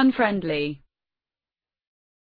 unfriendly.